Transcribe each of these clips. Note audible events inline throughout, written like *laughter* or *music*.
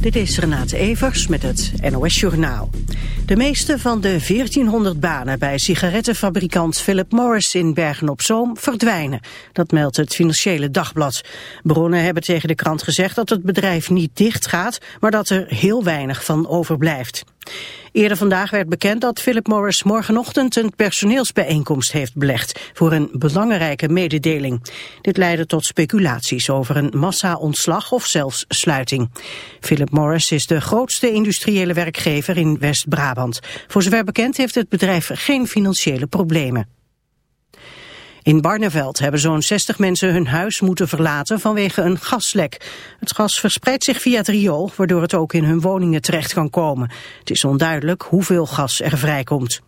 Dit is Renate Evers met het NOS Journaal. De meeste van de 1400 banen bij sigarettenfabrikant Philip Morris in Bergen-op-Zoom verdwijnen. Dat meldt het Financiële Dagblad. Bronnen hebben tegen de krant gezegd dat het bedrijf niet dicht gaat, maar dat er heel weinig van overblijft. Eerder vandaag werd bekend dat Philip Morris morgenochtend een personeelsbijeenkomst heeft belegd voor een belangrijke mededeling. Dit leidde tot speculaties over een massa-ontslag of zelfs sluiting. Philip Morris is de grootste industriële werkgever in West-Brabant. Voor zover bekend heeft het bedrijf geen financiële problemen. In Barneveld hebben zo'n 60 mensen hun huis moeten verlaten vanwege een gaslek. Het gas verspreidt zich via het riool, waardoor het ook in hun woningen terecht kan komen. Het is onduidelijk hoeveel gas er vrijkomt.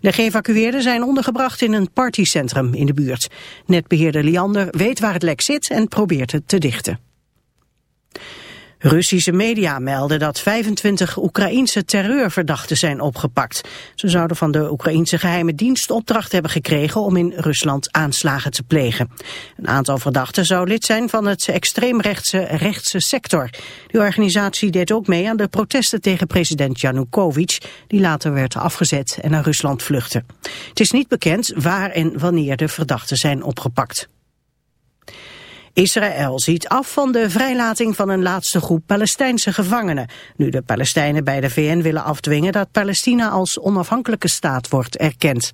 De geëvacueerden zijn ondergebracht in een partycentrum in de buurt. Netbeheerder Liander weet waar het lek zit en probeert het te dichten. Russische media melden dat 25 Oekraïense terreurverdachten zijn opgepakt. Ze zouden van de Oekraïense geheime dienst opdracht hebben gekregen om in Rusland aanslagen te plegen. Een aantal verdachten zou lid zijn van het extreemrechtse rechtse sector. Die organisatie deed ook mee aan de protesten tegen president Janukovic, die later werd afgezet en naar Rusland vluchtte. Het is niet bekend waar en wanneer de verdachten zijn opgepakt. Israël ziet af van de vrijlating van een laatste groep Palestijnse gevangenen. Nu de Palestijnen bij de VN willen afdwingen dat Palestina als onafhankelijke staat wordt erkend.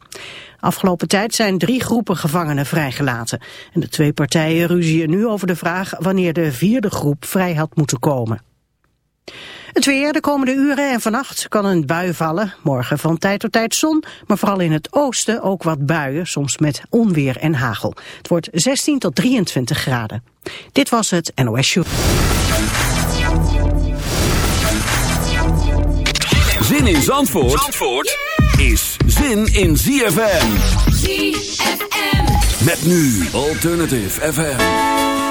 Afgelopen tijd zijn drie groepen gevangenen vrijgelaten. En de twee partijen ruzien nu over de vraag wanneer de vierde groep vrij had moeten komen. Het weer de komende uren en vannacht kan een bui vallen. Morgen van tijd tot tijd zon, maar vooral in het oosten ook wat buien, soms met onweer en hagel. Het wordt 16 tot 23 graden. Dit was het NOS Show. Zin in Zandvoort, Zandvoort is zin in ZFM. ZFM. Met nu Alternative FM.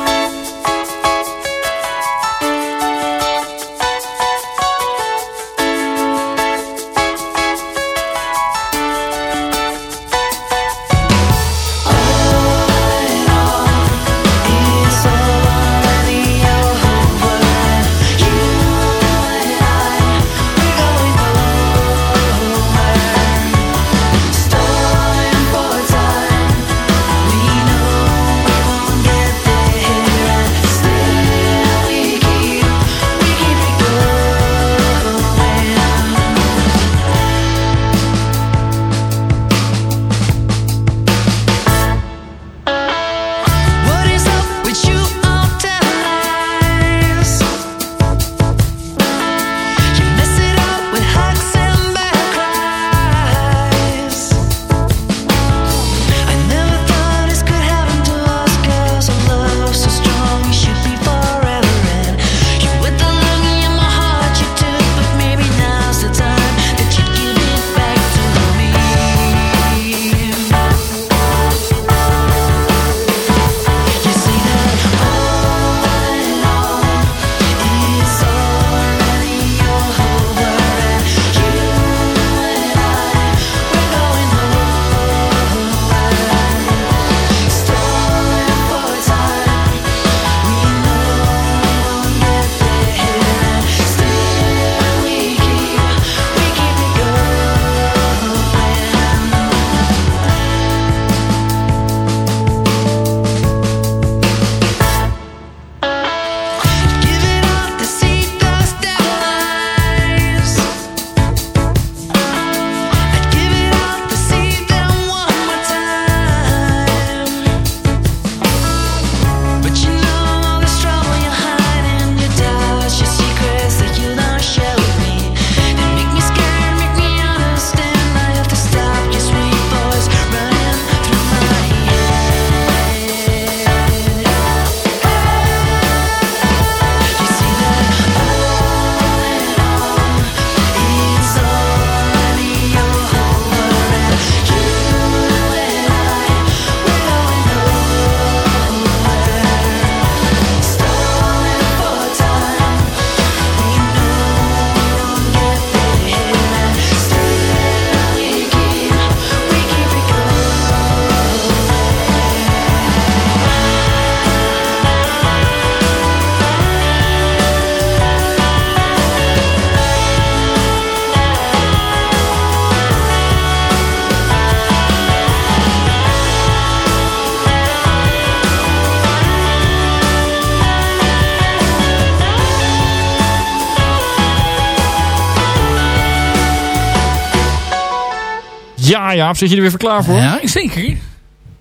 Ja, ja, zit je er weer voor klaar voor? Ja, zeker.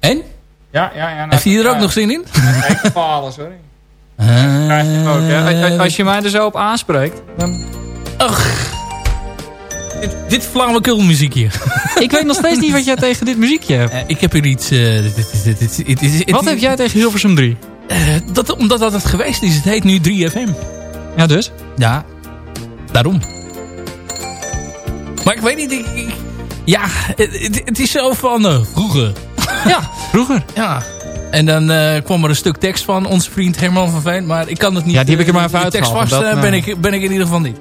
En? Ja, ja, ja. Nou, Heb je hier ook ja, nog zin in? Ik falen, sorry. *laughs* Eh, Krijg je hem ook, hè? Als- je mij er zo op aanspreekt, dan... Ach. Dit, dit flauwekulmuziekje. Ik weet nog steeds niet wat jij tegen dit muziekje hebt. Eh, ik heb hier iets... eh, dit- dit- Wat heb jij tegen Hilversum 3? Eh, dat, omdat dat het geweest is. Het heet nu 3FM. Ja, dus? Ja, daarom. Maar ik weet niet... ik- ik- ja, het, is zo van eh, vroeger. *laughs* Ja, vroeger. Ja. En dan eh, kwam er een stuk tekst van onze vriend Herman van Veen. Maar ik kan het niet... Ja, die heb ik er maar eh, even die tekst vast dat, ben, nou. ik, ben ik in ieder geval niet.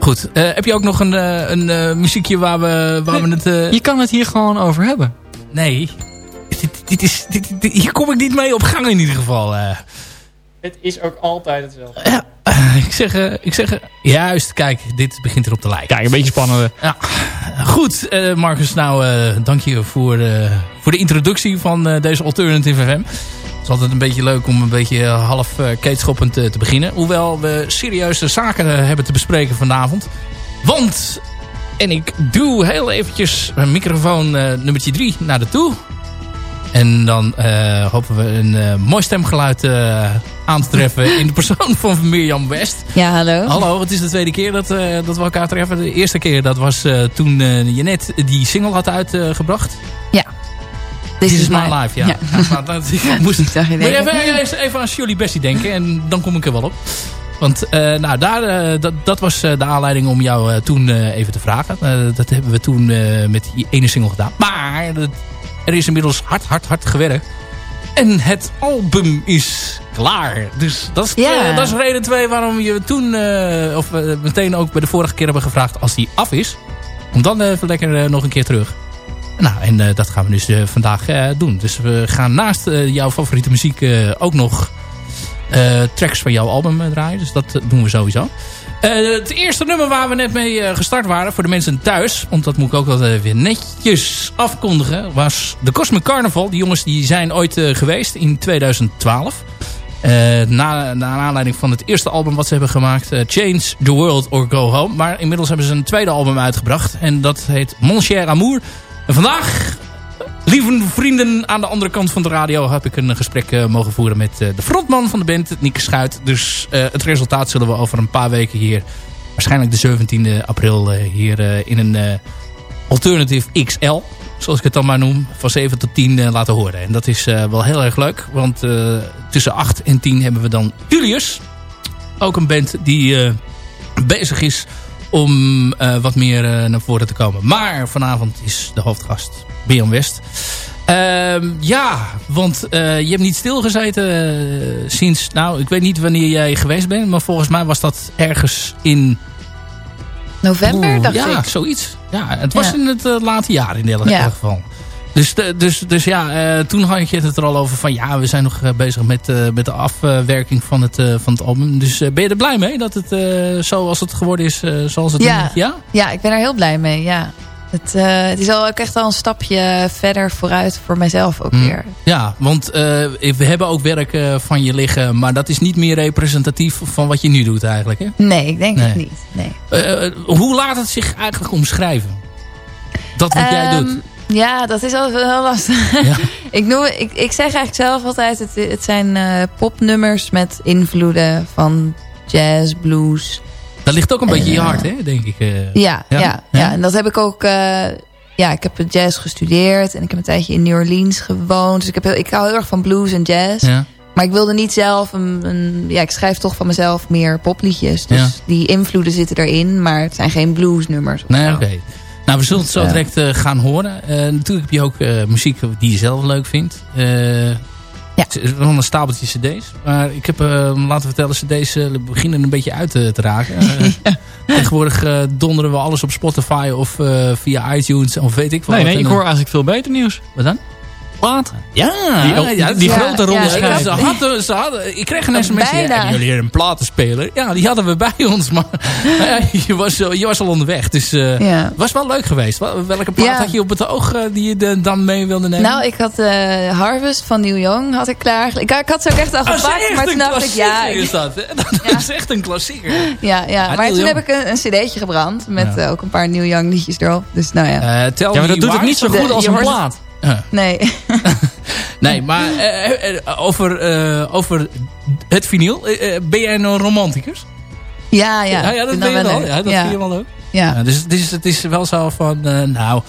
Goed. eh, heb je ook nog een, eh, een eh, muziekje waar we, waar we het... eh, Je kan het hier gewoon over hebben. Nee. Dit, dit is, dit, dit- hier kom ik niet mee op gang in ieder geval. eh. Het is ook altijd hetzelfde. Ja, ik zeg, eh, ik zeg, eh, juist, kijk, dit begint erop te lijken. Kijk, een beetje spannend. Ja. Goed, eh, Marcus, nou, eh, dank je voor, eh, voor de introductie van eh, deze Alternative FM. Het is altijd een beetje leuk om een beetje eh, half keetschoppend eh, te beginnen. Hoewel we serieuze zaken eh, hebben te bespreken vanavond. Want, en ik doe heel eventjes mijn microfoon eh, nummertje 3 naar de toe. En dan eh, hopen we een eh, mooi stemgeluid eh, aan te treffen in de persoon van Mirjam West. Ja, hallo. Hallo, het is de tweede keer dat, dat we elkaar treffen. De eerste keer dat was toen eh, je net die single had uitgebracht. This This is my life, ja. Ja. Ja, dat, *laughs* ik moest, Ik dacht, even, even, aan Shirley Bessie denken en dan kom ik er wel op. Want nou, daar, dat, dat was de aanleiding om jou toen even te vragen. Dat hebben we toen met die ene single gedaan. Maar dat- er is inmiddels hard, hard, hard gewerkt. En het album is klaar. Dus dat is, eh, dat is reden twee waarom je toen, eh, of eh, meteen ook bij de vorige keer hebben gevraagd als die af is. Om dan even lekker eh, nog een keer terug. Nou, en dat gaan we dus vandaag doen. Dus we gaan naast jouw favoriete muziek ook nog tracks van jouw album draaien. Dus dat doen we sowieso. Eh, het eerste nummer waar we net mee eh, gestart waren voor de mensen thuis... want dat moet ik ook wel weer netjes afkondigen... was de Cosmic Carnival. Die jongens die zijn ooit eh, geweest in 2012... Eh, na, na aanleiding van het eerste album wat ze hebben gemaakt... Change the World or Go Home. Maar inmiddels hebben ze een tweede album uitgebracht. En dat heet Mon Cher Amour. En vandaag, lieve vrienden aan de andere kant van de radio... heb ik een gesprek eh, mogen voeren met eh, de frontman van de band, Nieke Schuit. Dus eh, het resultaat zullen we over een paar weken hier... waarschijnlijk de 17e april eh, hier eh, in een eh, Alternative XL... zoals ik het dan maar noem, van 7 tot 10 eh, laten horen. En dat is eh, wel heel erg leuk, want eh, tussen 8 en 10 hebben we dan Julius. Ook een band die eh, bezig is om eh, wat meer eh, naar voren te komen. Maar vanavond is de hoofdgast Bian West. Ehm, ja, want eh, je hebt niet stilgezeten sinds... Nou, ik weet niet wanneer jij geweest bent... maar volgens mij was dat ergens in... November, dacht ja, ik. zoiets. Ja, het was Ja. in het late jaar in Ja. geval. Dus, de- dus, dus ja, eh, toen had je het er al over van... ja, we zijn nog eh, bezig met, eh, met de afwerking van het, eh, van het album. Dus eh, ben je er blij mee dat het uh, zoals het geworden is? Zoals het Ja. ja? Ja, ik ben er heel blij mee, ja. Het, het is al ook echt al een stapje verder vooruit voor mijzelf ook Mm. weer. Ja, want we hebben ook werk van je liggen... maar dat is niet meer representatief van wat je nu doet eigenlijk, hè? Nee, ik denk Nee. het niet. Nee. Hoe laat het zich eigenlijk omschrijven? Dat wat jij Ehm, doet? Ja, dat is altijd wel heel lastig. Ja. *laughs* ik, noem, ik, ik zeg eigenlijk zelf altijd... het, het zijn eh, popnummers met invloeden van jazz, blues. Dat ligt ook een beetje in je Eh, hart, hè, denk ik. eh. Ja, Ja? ja, ja, en dat heb ik ook... ja, ik heb jazz gestudeerd en ik heb een tijdje in New Orleans gewoond. Dus ik, heb heel, ik hou heel erg van blues en jazz. ja. Maar ik wilde niet zelf een, een... Ja, ik schrijf toch van mezelf meer popliedjes. Dus Ja. die invloeden zitten erin, maar het zijn geen bluesnummers. Nee, oké. Nou, we zullen het zo Ja. direct eh, gaan horen. Eh, natuurlijk heb je ook eh, muziek die je zelf leuk vindt. Ja. Wel een stapeltje cd's. Maar ik heb, laten we vertellen, cd's beginnen een beetje uit te, raken. *laughs* Eh, Tegenwoordig donderen we alles op Spotify of via iTunes of weet ik wat. Nee, nee, ik hoor eigenlijk veel beter nieuws. Wat dan? Plaat. Ja, Die- ja, die Ja, grote ronde ja, ik schijf. had- Ze hadden, ze hadden, ik kreeg een sms. Hebben jullie een platenspeler? Ja, die hadden we bij ons. Maar je, was, al- je was al onderweg. Dus eh Ja. het was wel leuk geweest. Wel- Welke plaat Ja. had je op het oog eh, die je de- dan mee wilde nemen? Nou, ik had eh, Harvest van Neil Young had ik klaar. Ik, ik had ze ook echt al is gepakt, maar toen dacht ik, ja, is dat. *laughs* Dat Ja. is echt een klassieker. ja, ja. Maar Neil toen Young. heb ik een, een cd'tje gebrand met Ja. eh, ook een paar Neil Young liedjes erop. Dus nou ja, Eh, Ja, maar dat doet het niet zo goed als een plaat. Nee. *laughs* Nee, maar eh, eh, over, eh, over het vinyl. ben jij een romanticus? ja, ja. ja, ja dat ben je wel. leuk. Ja, dat ja. vind je wel leuk. Ja. Ja, dus het is, het is wel zo van, nou,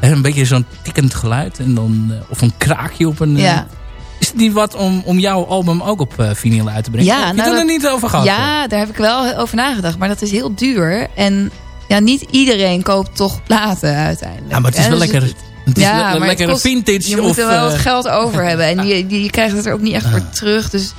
een beetje zo'n tikkend geluid. En dan, of een kraakje op een... Ja. is het niet wat om, om jouw album ook op vinyl uit te brengen? Ja, Heb je nou, er dat- niet over gehad? Ja, daar heb ik wel over nagedacht. Maar dat is heel duur. En ja, niet iedereen koopt toch platen uiteindelijk. Ja, maar het is wel dus lekker... Het is Ja, le- maar het lekker kost- vintage. Je of, moet er wel eh, het geld over hebben. En je, je, je krijgt het er ook niet echt voor terug. Dus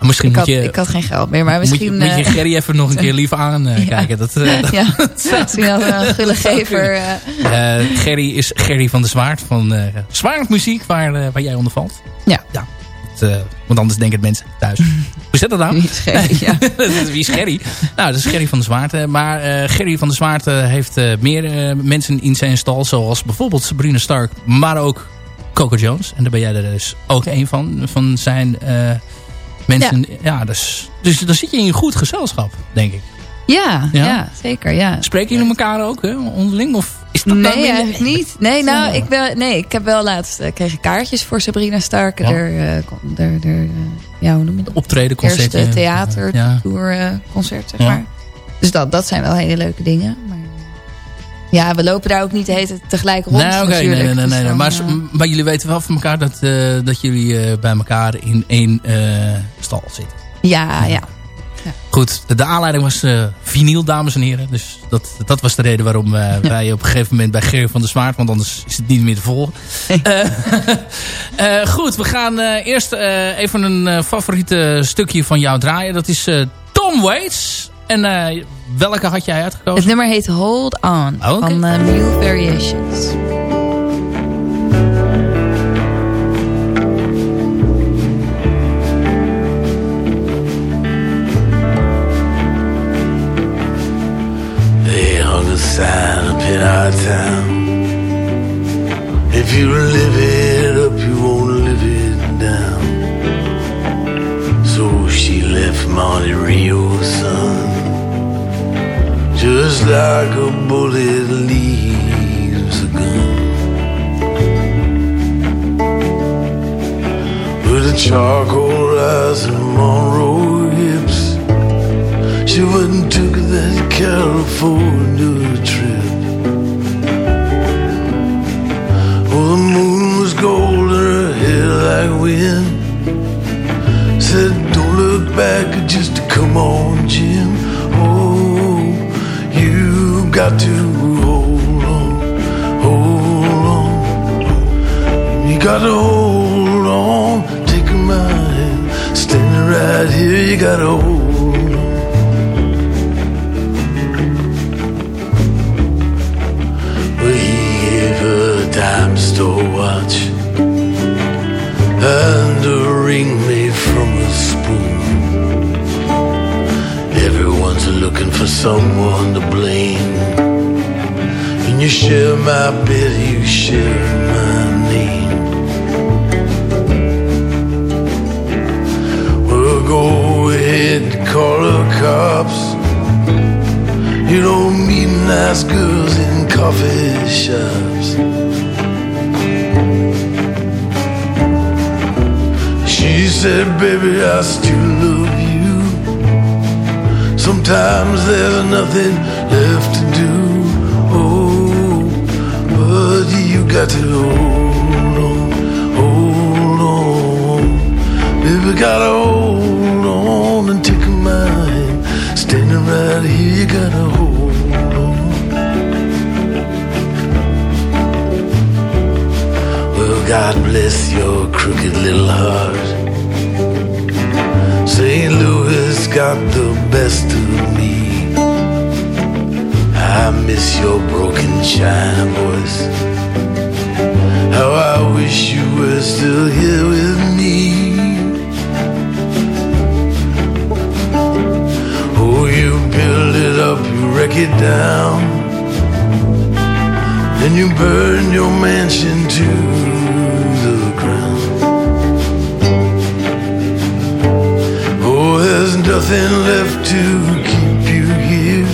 misschien ik moet had, je, ik had geen geld meer. Maar misschien... moet je, moet je eh, Gerry even nog een keer lief aankijken. *laughs* Dat, eh, *laughs* ja, *laughs* misschien had een gulle gever. eh, Eh, Gerry is Gerry van de Zwaard van uh, Zwaardmuziek, waar, uh, waar jij onder valt. Ja. ja dat, uh, want anders denken mensen thuis. *laughs* Hoe zit dat nou? Wie is Gerry? *laughs* Ja. Wie is Gerry? Nou, dat is Gerry van de Zwaard. Maar uh, Gerry van de Zwaard heeft meer mensen in zijn stal, zoals bijvoorbeeld Sabrina Stark, maar ook Coco Jones. En daar ben jij er dus ook een van, van zijn mensen. Ja, ja dus, dus dan zit je in een goed gezelschap, denk ik. Ja, ja? ja zeker. Ja. Spreken jullie elkaar ook hè, onderling? Of is dat nee, eigenlijk niet. Nee, nou, ik, ben, nee, ik heb wel laatst uh, kreeg kaartjes voor Sabrina Stark. Ja. Er, uh, er, er, uh, ja, hoe noem je dat? Optreden, concert. Eerste theater, ja. tour, uh, concert, zeg ja. maar. Dus dat, dat zijn wel hele leuke dingen. Maar ja, we lopen daar ook niet tijd tegelijk rond nee, okay, natuurlijk. Nee, nee, nee. Dus nee. Maar, maar, jullie weten wel van elkaar dat, dat jullie bij elkaar in één stal zitten. Ja, ja. Goed, de aanleiding was uh, vinyl, dames en heren. Dus dat, dat was de reden waarom uh, ja. wij op een gegeven moment bij Gerry van der Zwaard... want anders is het niet meer te volgen. uh, *laughs* goed, we gaan eerst even een favoriete stukje van jou draaien. Dat is Tom Waits. En welke had jij uitgekozen? Het nummer heet Hold On oh, okay. van Mule Variations. If you live it up, you won't live it down. So she left Monte Rio, son, just like a bullet leaves a gun. With a charcoal eyes and Monroe hips. She went and took that California trip. The moon was gold and her hair like wind. Said, don't look back, just come on, Jim. Oh, you got to hold on, hold on. You got to hold on, take my hand. Standing right here, you got to hold store watch and a ring made from a spoon. Everyone's looking for someone to blame. And you share my bed, you share my name. Well, go ahead, call the cops. You don't meet nice girls in coffee shops. She said, baby, I still love you. Sometimes there's nothing left to do. Oh, but you got to hold on, hold on. Baby, gotta hold on and take my. Standing right here, you gotta hold God bless your crooked little heart. St. Louis got the best of me. I miss your broken china voice. How I wish you were still here with me. Oh, you build it up, you wreck it down. Then you burn your mansion to nothing left to keep you here.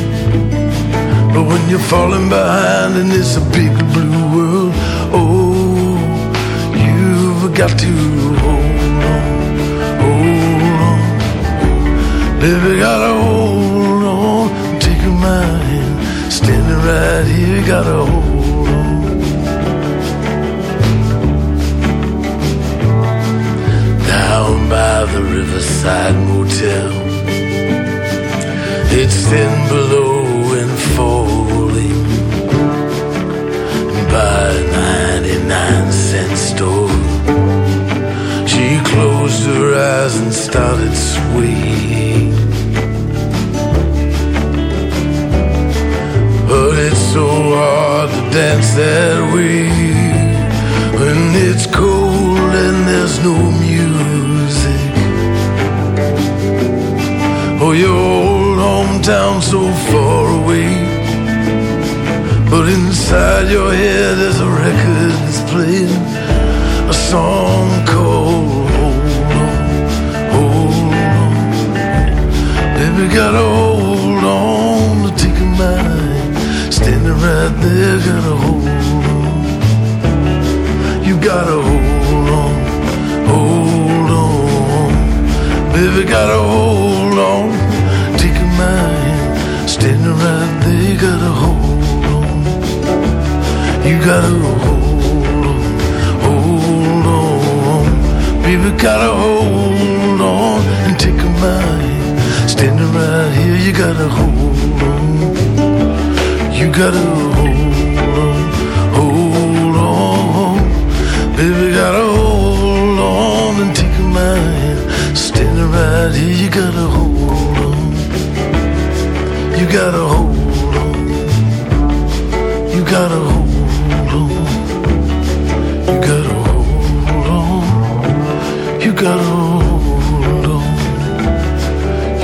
But when you're falling behind and it's a big blue world, oh, you've got to hold on, hold on. Baby, gotta hold on, take my hand, standing right here, gotta hold by the riverside motel, it's thin below and falling by a 99 cent store. She closed her eyes and started swaying. But it's so hard to dance that way when it's cold and there's no music. Oh, your old hometown so far away. But inside your head there's a record that's playing a song called Hold On, Hold On. Baby, gotta hold on to take a mind. Standing right there, gotta hold on. You gotta hold on, Baby, gotta hold on, take a mind. Standing right there, gotta hold on. You gotta hold on, hold on. Baby, gotta hold on and take a mind. Standing right here, you gotta hold on. You gotta hold right here, you gotta hold on. You gotta hold on. You gotta hold on. You gotta hold on. You gotta hold on.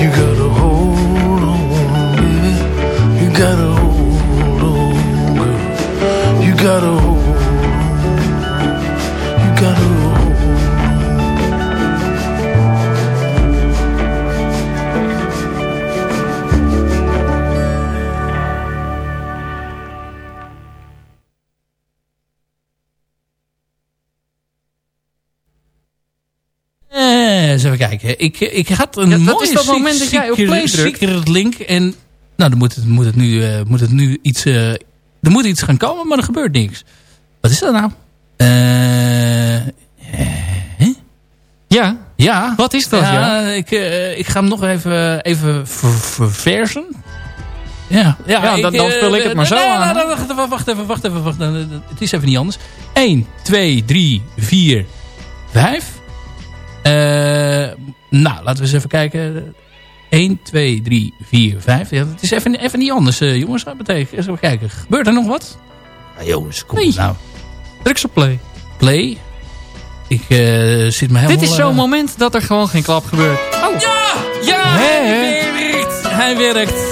You gotta hold on, baby. You gotta hold on. You gotta kijken. Ik, ik had een Ja, dat mooie is dat moment dat jij op play drukt. link. En nou, dan moet het, moet het, nu, eh, moet het nu iets... eh, er moet iets gaan komen, maar er gebeurt niks. Wat is dat nou? Eh, hè? Ja, ja. wat is dat? Ja, Ja, ik, eh, ik ga hem nog even, even ver- verversen. Ja, ja, Ja, dan- dan eh, vul ik het maar zo nee, nee, aan, nee, wacht even, wacht even, wacht even. Wacht even. Het is even niet anders. 1, 2, 3, 4, 5. Eh, nou, laten we eens even kijken. 1, 2, 3, 4, 5. Ja, het is even, even niet anders, eh, jongens. Dat betekent, eens even kijken. Gebeurt er nog wat? Nou, jongens, kom Nee. nou. druk op play. Play. Ik eh, zit me helemaal... Dit is zo'n moment dat er gewoon geen klap gebeurt. Oh, Ja! Ja! Hij werkt! Hij werkt!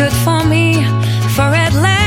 good for me. For at last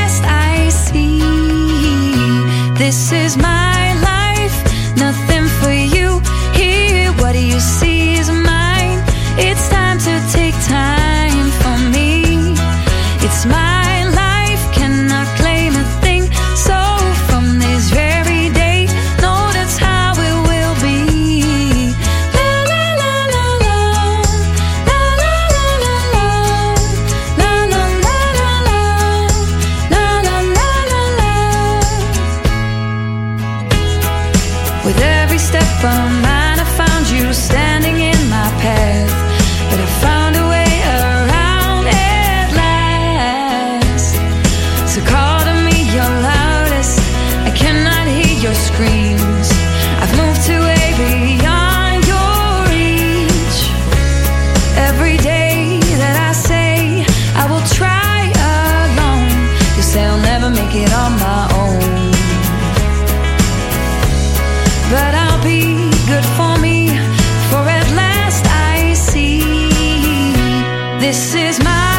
this is my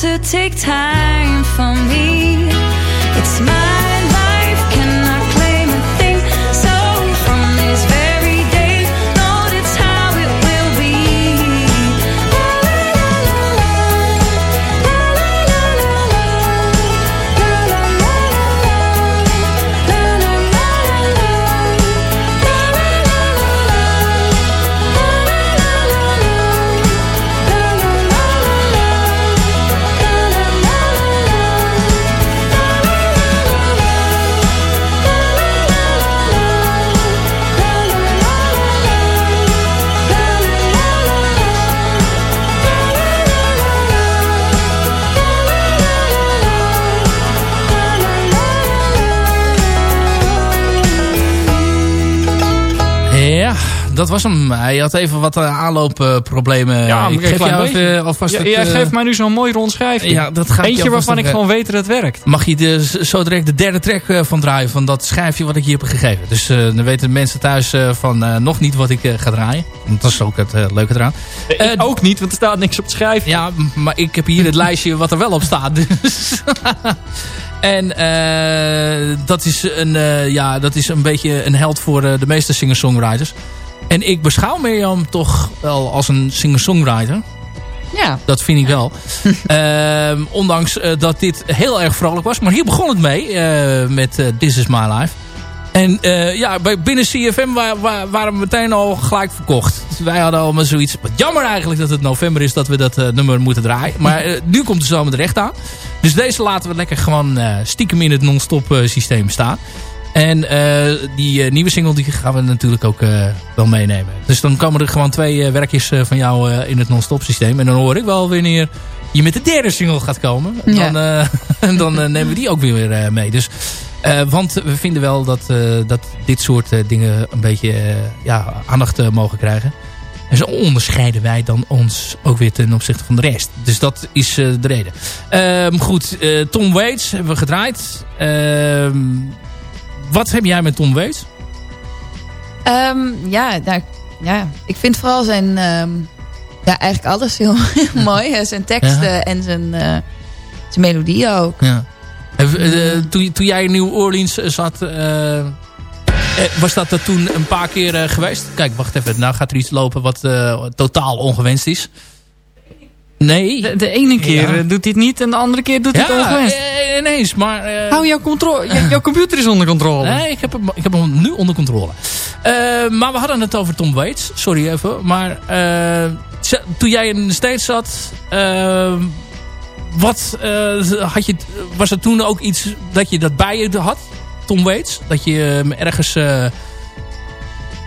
to take time for me. Dat was hem. Hij had even wat uh, aanloopproblemen. Ja, ik geef jou even alvast Ja, het, jij eh, geeft mij nu zo'n mooi rondschrijving. Ja, dat ga ik je Eentje waarvan ik gewoon weet dat het werkt. Mag je de, zo direct de derde track eh, van draaien van dat schijfje wat ik je heb gegeven. Dus eh, dan weten mensen thuis eh, van eh, nog niet wat ik eh, ga draaien. Want dat is ook het eh, leuke eraan. ik Eh, ook niet, want er staat niks op het schrijven. Ja, maar ik heb hier het *laughs* lijstje wat er wel op staat. Dus. *laughs* en eh, dat, is een, eh, ja, dat is een beetje een held voor eh, de meeste singer-songwriters. En ik beschouw Mirjam toch wel als een singer-songwriter. Ja. Dat vind ik wel. *laughs* Ehm, ondanks eh, dat dit heel erg vrolijk was. Maar hier begon het mee. eh, met eh, This Is My Life. En ja, bij, binnen CFM wa- wa- waren we meteen al gelijk verkocht. Dus wij hadden allemaal zoiets. Wat jammer eigenlijk dat het november is dat we dat nummer moeten draaien. *laughs* Maar nu komt de zomer er echt aan. Dus deze laten we lekker gewoon stiekem in het non-stop systeem staan. En eh, die eh, nieuwe single die gaan we natuurlijk ook eh, wel meenemen. Dus dan komen er gewoon twee werkjes van jou in het non-stop systeem. En dan hoor ik wel wanneer je met de derde single gaat komen. En Ja. Dan, *laughs* dan nemen we die ook weer mee. Dus, want we vinden wel dat, dat dit soort dingen een beetje ja, aandacht mogen krijgen. En zo onderscheiden wij dan ons ook weer ten opzichte van de rest. Dus dat is de reden. Ehm, goed, Tom Waits hebben we gedraaid. Wat heb jij met Tom Waits? Ehm, ja, nou, ja, ik vind vooral zijn... ehm, ja, eigenlijk alles heel, *laughs* heel mooi. hè. Zijn teksten Ja. en zijn, eh, zijn melodie ook. Ja. Eh, toen, toen jij in New Orleans eh, zat, was dat er toen een paar keer geweest? Kijk, wacht even. Nou gaat er iets lopen wat totaal ongewenst is. Nee. De, de ene keer Ja. eh, doet hij het niet en de andere keer doet hij het ja, ongewenst. eh, ineens. Maar, eh, Hou jouw, controle, *laughs* jou- jouw computer is onder controle. Nee, ik heb, hem, ik heb hem nu onder controle. Eh, maar we hadden het over Tom Waits. Sorry even. Maar eh, toen jij in de States zat... eh, wat, eh, had je, was er toen ook iets dat je dat bij je had? Tom Waits? Dat je hem ergens...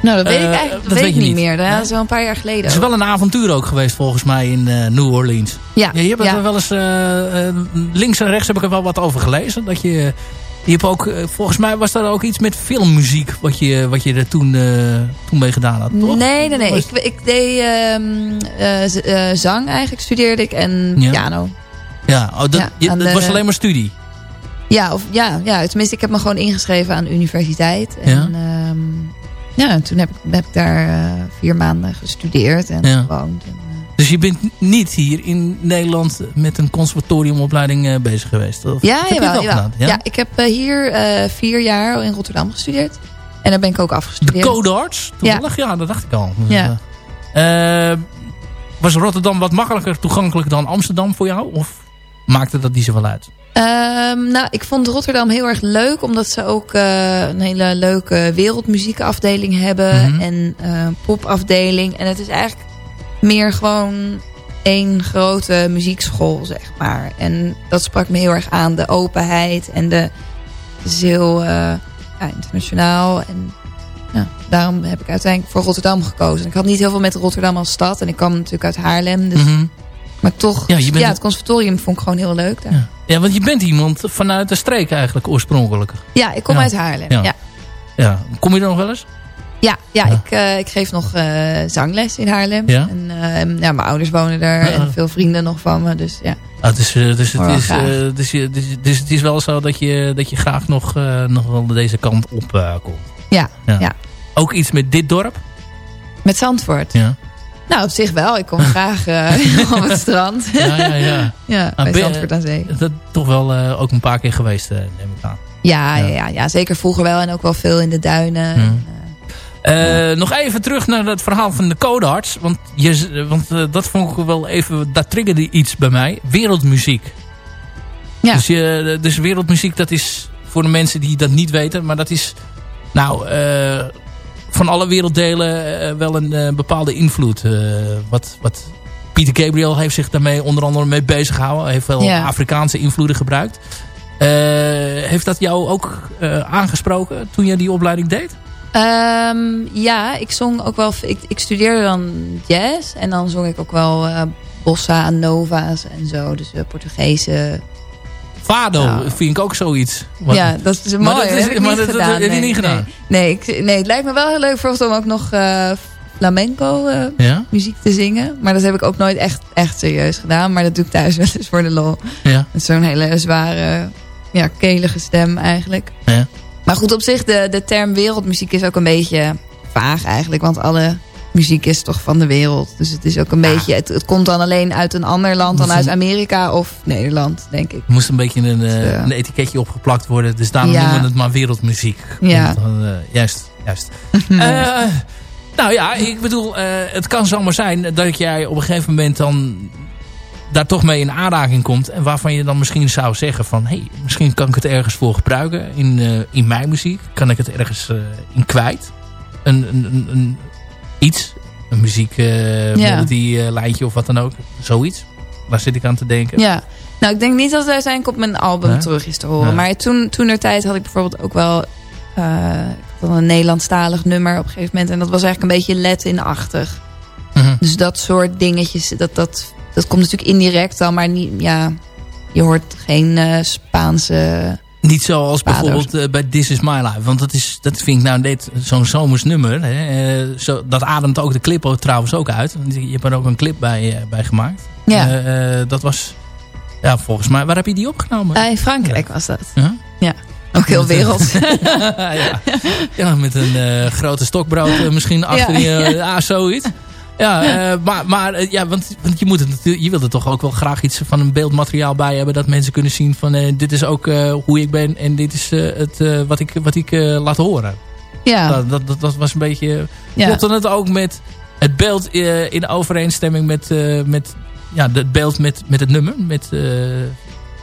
eh, Nou, dat weet Eh, ik eigenlijk dat weet weet niet niet. meer. Nee? Dat is wel een paar jaar geleden. het is ook. wel een avontuur ook geweest volgens mij in eh, New Orleans. Ja, Ja, je hebt ja. er wel eens... eh, eh, links en rechts heb ik er wel wat over gelezen. Dat je... Je hebt ook, eh, volgens mij was daar ook iets met filmmuziek wat je, wat je er toen, eh, toen mee gedaan had, toch? Nee, nee, nee. Ik, ik deed ehm, eh, eh, zang eigenlijk, studeerde ik. En Ja. piano. Ja, oh, dat, Ja, je- aan dat de- was alleen maar studie. Ja, of, ja, ja, tenminste, ik heb me gewoon ingeschreven aan de universiteit. En Ja. ja, ja en toen heb ik, heb ik daar eh, vier maanden gestudeerd en Ja. gewoond. En, eh, Dus je bent niet hier in Nederland met een conservatoriumopleiding eh, bezig geweest? Of ja, jawel, wel? Ja? Ja? ik heb hier vier jaar in Rotterdam gestudeerd. En daar ben ik ook De afgestudeerd. codarts? Toevallig? Ja. dat dacht ik al. Dus, Ja. was Rotterdam wat makkelijker toegankelijk dan Amsterdam voor jou? Of maakte dat niet zoveel uit? Ehm, nou, ik vond Rotterdam heel erg leuk. Omdat ze ook eh, een hele leuke wereldmuziekafdeling hebben. Mhm. En eh popafdeling. En het is eigenlijk meer gewoon één grote muziekschool, zeg maar. En dat sprak me heel erg aan. De openheid en de... Het is heel eh, ja, internationaal. En ja, daarom heb ik uiteindelijk voor Rotterdam gekozen. Ik had niet heel veel met Rotterdam als stad. En ik kwam natuurlijk uit Haarlem. Dus, Mhm. Maar toch, Ja, ja, je bent- het conservatorium vond ik gewoon heel leuk daar. ja. ja, want je bent iemand vanuit de streek eigenlijk oorspronkelijk. Ja, ik kom Ja. uit Haarlem. Ja. Ja, Ja. Kom je er nog wel eens? ja, ja, Ja. Ik, eh, ik geef nog eh, zangles in Haarlem. Ja? En eh, ja, mijn ouders wonen Ja. en veel vrienden nog van me. Dus ja, Ah, het is, eh, dus, het is, dus, dus, dus het is wel zo dat je, dat je graag nog, nog wel deze kant op komt. ja, Ja. ja. Ook iets met dit dorp? met Zandvoort. Ja, Nou, op zich wel. Ik kom graag eh, *laughs* *laughs* op het strand. ja, ja. ja. ja, Ah, bij Zandvoort aan zee. Dat toch wel eh, ook een paar keer geweest, eh, neem ik aan. Ja, Ja. ja. Ja, zeker vroeger wel. En ook wel veel in de duinen. En, Eh, nog even terug naar het verhaal van de codarts. Want, je, want dat vond ik wel even... Dat triggerde iets bij mij. Wereldmuziek. Ja. Dus, je, dus wereldmuziek, dat is voor de mensen die dat niet weten... Maar dat is... Nou, van alle werelddelen eh, wel een eh, bepaalde invloed. eh, wat, wat Pieter Gabriel heeft zich daarmee onder andere mee bezig gehouden. Hij heeft wel Ja. Afrikaanse invloeden gebruikt. Eh, heeft dat jou ook eh, aangesproken toen je die opleiding deed? Ehm, ja, ik zong ook wel... Ik, ik studeerde dan jazz. En dan zong ik ook wel eh, bossa, nova's en zo. Dus Portugese... Fado Nou. vind ik ook zoiets. Wat- ja, dat is Maar mooi. dat is- maar niet dat- dat gedaan. heb je nee, niet gedaan? Nee, nee, ik, nee, het lijkt me wel heel leuk bijvoorbeeld om ook nog eh, flamenco eh, Ja? muziek te zingen. Maar dat heb ik ook nooit echt, echt serieus gedaan. Maar dat doe ik thuis *laughs* wel eens voor de lol. Ja. Met zo'n hele zware, ja, kelige stem eigenlijk. Ja. Maar goed, op zich, de, de term wereldmuziek is ook een beetje vaag eigenlijk. Want alle muziek is toch van de wereld. Dus het is ook een beetje... Het, het komt dan alleen uit een ander land dan uit Amerika of Nederland, denk ik. Er moest een beetje een, eh, Ja. een etiketje opgeplakt worden. Dus daarom Ja. noemen we het maar wereldmuziek. Ja. Eh, juist, juist. *laughs* Eh, nou ja, ik bedoel, eh, het kan zomaar zijn dat jij op een gegeven moment dan daar toch mee in aanraking komt. En waarvan je dan misschien zou zeggen van... hé, hey, misschien kan ik het ergens voor gebruiken in, eh, in mijn muziek. Kan ik het ergens eh, in kwijt. Een, een, een- iets. Een muziek, eh Ja. melodie, eh, lijntje of wat dan ook. Zoiets. Daar zit ik aan te denken. Ja, nou ik denk niet dat het uiteindelijk op mijn album Nee? terug is te horen. Nee. Maar toen, toen er tijd had ik bijvoorbeeld ook wel ik had wel een Nederlandstalig nummer op een gegeven moment. En dat was eigenlijk een beetje Latin-achtig. Mhm. Dus dat soort dingetjes, dat, dat, dat komt natuurlijk indirect dan. Maar niet, ja, je hoort geen Spaanse... Niet zoals Spado's. bijvoorbeeld eh, bij This Is My Life. Want dat, is, dat vind ik nou net zo'n zomers nummer. Hè. Eh, zo, dat ademt ook de clip trouwens ook uit. Je hebt er ook een clip bij, eh, bij gemaakt. Ja, dat was... Ja, volgens mij... Waar heb je die opgenomen? In Frankrijk was dat. Ja? Ook heel wereld. *laughs* ja. ja, met een grote stokbrood misschien achter Ja, je. Ja, zoiets. Ja, eh, maar, maar eh, ja, want, want je, moet het natuurlijk, je wilt er toch ook wel graag iets van een beeldmateriaal bij hebben. Dat mensen kunnen zien van eh, dit is ook hoe ik ben en dit is het, wat ik, wat ik laat horen. ja, Dat, dat, dat, dat was een beetje... ja. Klopte het ook met het beeld in overeenstemming met, met ja, het beeld met, met het nummer? Met,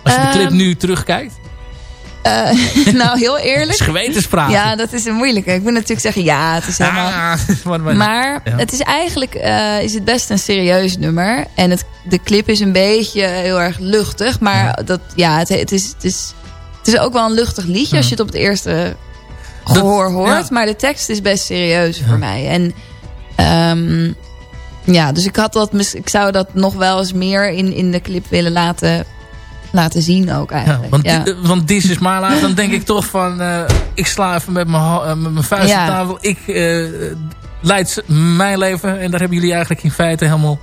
als je de clip Ehm, nu terugkijkt. Eh, *laughs* nou, heel Het is eerlijk. gewetenspraat. Ja, dat is een moeilijke. Ik moet natuurlijk zeggen, ja, het is helemaal... Ah, *laughs* maar, maar- Maar Ja. het is eigenlijk eh, is het best een serieus nummer. En het, de clip is een beetje heel erg luchtig. Maar Ja. dat, ja, het, het, is, het, is, het is ook wel een luchtig liedje als je het op het eerste gehoor hoort. Maar de tekst is best serieus voor mij. En ehm, ja, dus ik, had dat, ik zou dat nog wel eens meer in, in de clip willen laten, laten zien ook Ja, eigenlijk. want, Ja. di- want This is my life, dan denk ik toch van... eh, ik sla even met mijn, ha- eh, met mijn vuist Ja. op tafel. Ik eh, leid mijn leven. En daar hebben jullie eigenlijk in feite helemaal...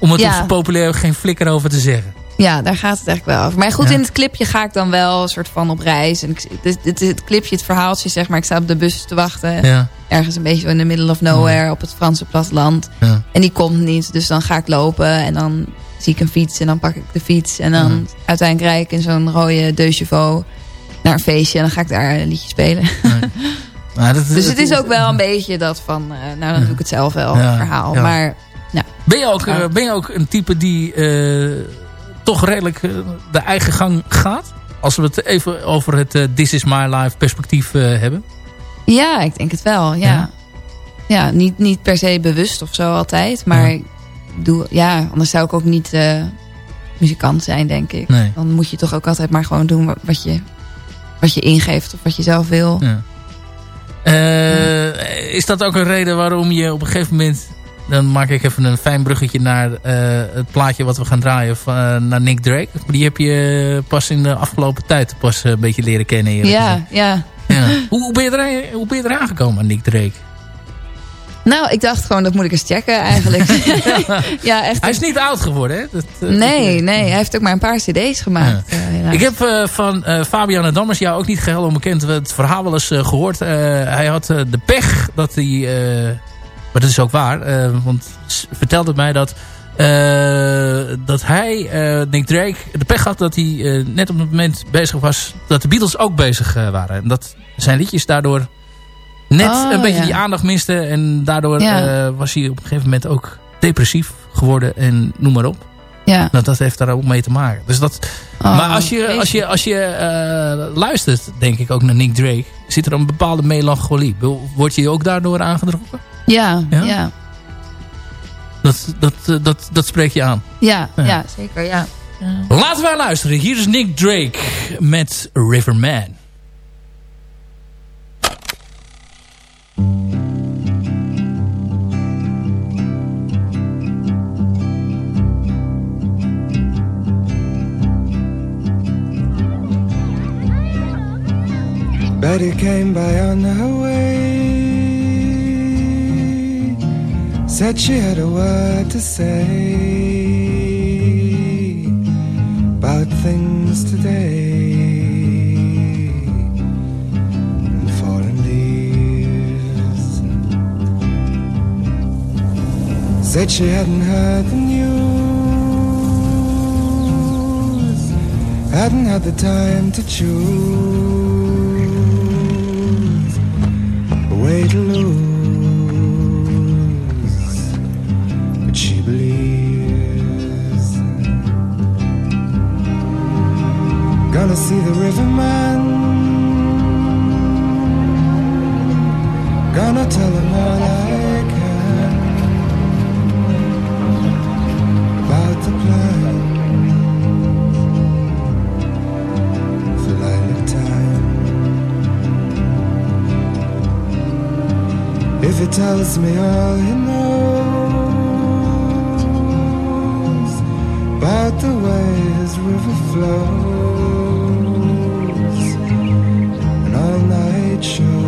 om het Ja. op populair geen flikker over te zeggen. Ja, daar gaat het eigenlijk wel over. Maar goed, Ja. in het clipje ga ik dan wel een soort van op reis. En ik, het, het, het clipje, het verhaaltje, zeg maar. Ik sta op de bus te wachten. Ja, Ergens een beetje in the middle of nowhere op het Franse platteland. ja. En die komt niet, dus dan ga ik lopen. En dan zie ik een fiets en dan pak ik de fiets. En dan Mhm. uiteindelijk rijd ik in zo'n rode deux chevaux naar een feestje. En dan ga ik daar een liedje spelen. *laughs* Maar dat, Dus het is ook wel een beetje dat van... eh, nou, dan doe ik het zelf wel, Ja, verhaal. ja. Maar Ben je ook, eh, ben je ook een type die eh, toch redelijk de eigen gang gaat? Als we het even over het This is my life perspectief eh, hebben. ja, ik denk het wel, ja. Ja? Ja, niet, niet per se bewust of zo altijd. Maar Ja. ik doe, ja, anders zou ik ook niet eh, muzikant zijn, denk ik. Nee. Dan moet je toch ook altijd maar gewoon doen wat je, wat je ingeeft of wat je zelf wil. Ja. Eh, is dat ook een reden waarom je op een gegeven moment... Dan maak ik even een fijn bruggetje naar eh, het plaatje wat we gaan draaien van, naar Nick Drake. Die heb je pas in de afgelopen tijd pas een beetje leren kennen. Ja, ja. ja. Hoe, hoe, ben je eraan, hoe ben je eraan gekomen aan Nick Drake? Nou, ik dacht gewoon, dat moet ik eens checken eigenlijk. *laughs* ja, echt. Hij is niet oud geworden, hè? Dat, eh, Nee, nee, hij heeft ook maar een paar cd's gemaakt. eh, helaas. Ik heb eh, van eh Fabian Dammers, jou ook niet geheel onbekend, het verhaal wel eens eh, gehoord. Eh, hij had eh, de pech dat hij, eh, maar dat is ook waar, eh, want vertelde mij dat, eh, dat hij, eh, Nick Drake, de pech had dat hij eh, net op het moment bezig was dat de Beatles ook bezig eh, waren. En dat zijn liedjes daardoor net Oh, een beetje ja. die aandacht misten. En daardoor Ja. eh, was hij op een gegeven moment ook depressief geworden en noem maar op. ja. Nou, dat heeft daar ook mee te maken. Dus dat, Oh, maar als je, als je, als je eh, luistert, denk ik ook naar Nick Drake, zit er een bepaalde melancholie. Word je ook daardoor aangetrokken? Ja, Ja? Dat, dat, eh, dat, dat spreek je aan. ja, Ja. zeker, ja. Laten wij luisteren. Hier is Nick Drake met Riverman. Betty came by on her way. Said she had a word to say about things today and fallen leaves. Said she hadn't heard the news, hadn't had the time to choose Gonna see the riverman. Gonna tell him all I can about the plan time. If he tells me all he knows about the way his river flows 就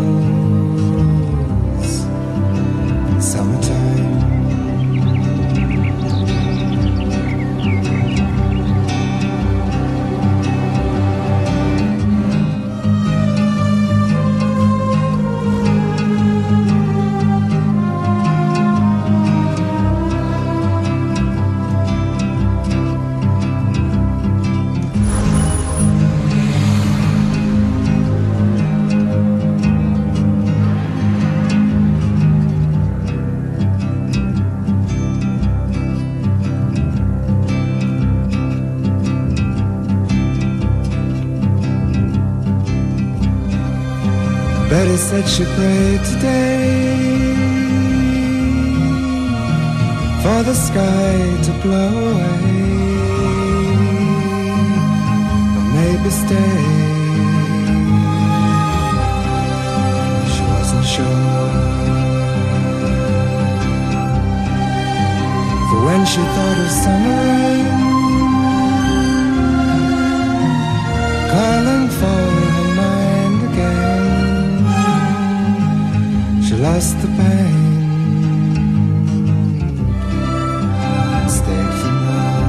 Said she prayed today for the sky to blow away, or maybe stay. She wasn't sure. For when she thought of summer rain calling for lost the pain Stay for now.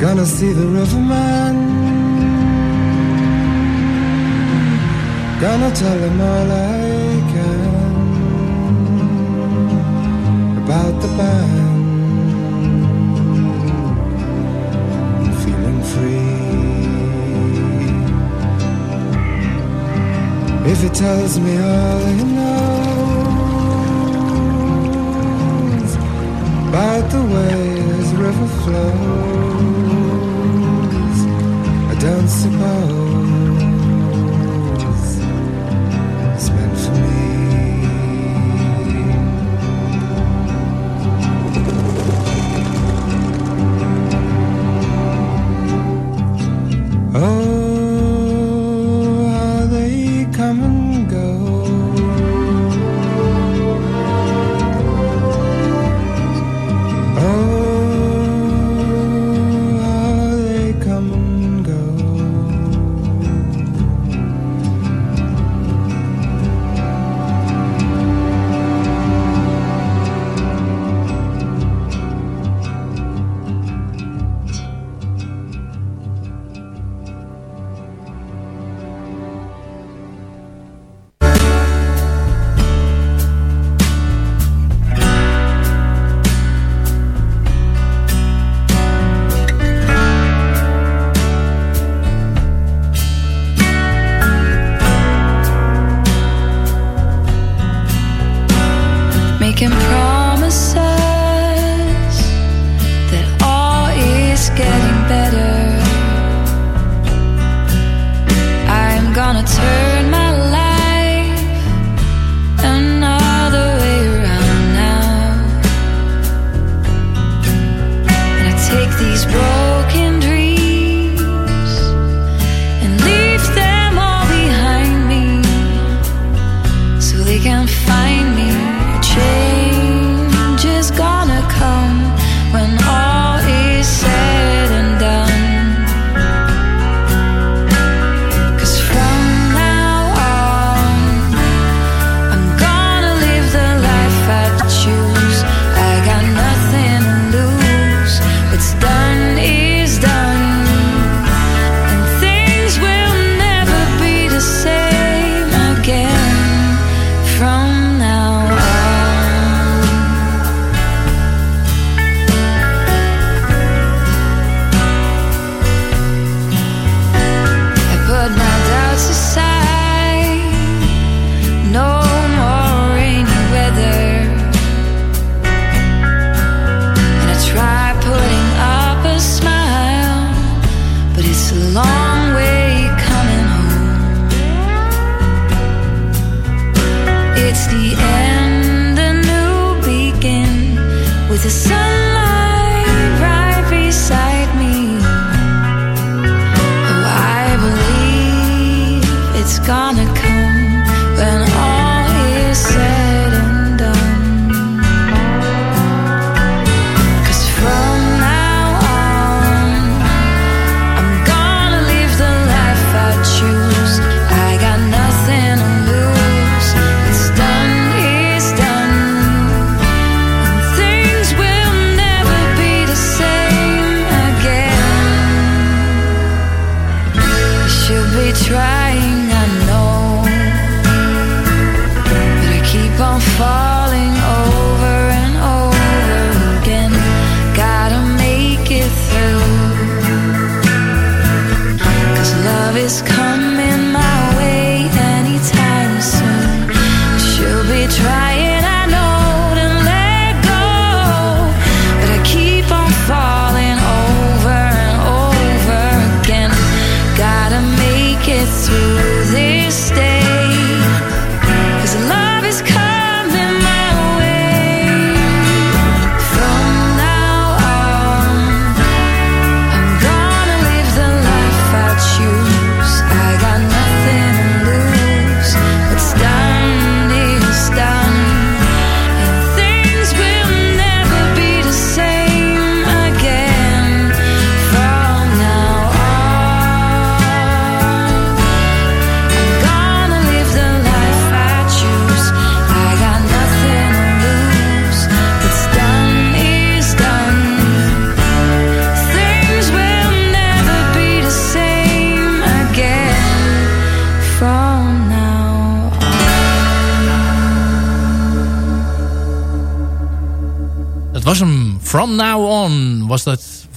Gonna see the riverman Gonna tell him all I can About the band. if it tells me all it knows about the way this river flows. I don't suppose.